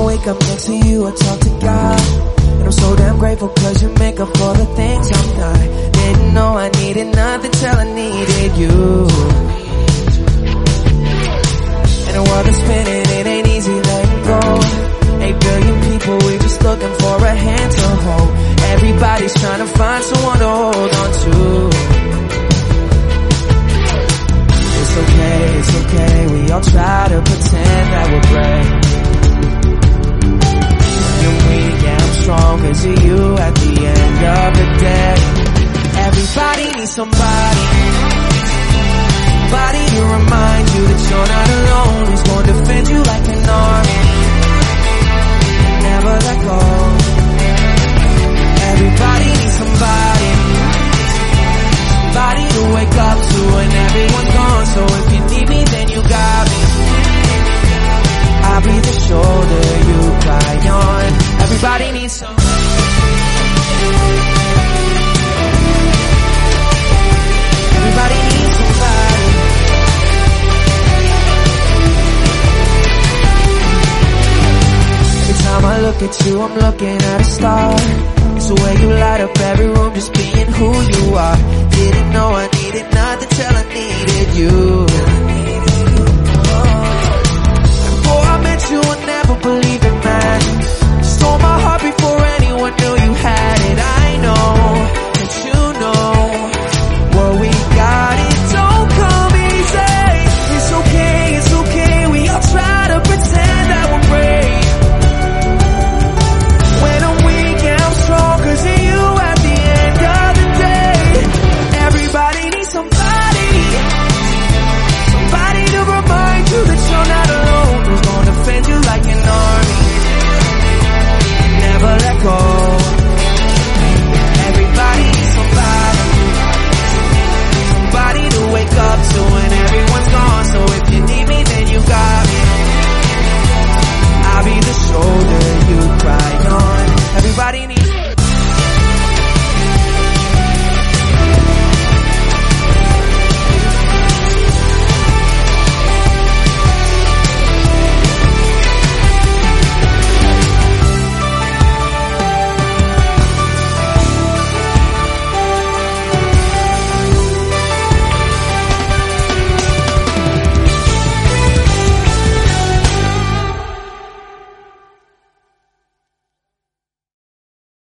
wake up next to you, I talk to God. And I'm so damn grateful cause you make up for the things I'm not. Didn't know I needed nothing till I needed you. And the world is spinning, it ain't easy letting go. Eight billion people, we just looking for a hand to hold. Everybody's trying to find someone to hold on Cause of you at the end of the day. Everybody needs somebody. Somebody to remind you that you're not alone. Who's gonna defend you like an look at you, I'm looking at a star. It's the way you light up every room, just being who you are. Didn't know I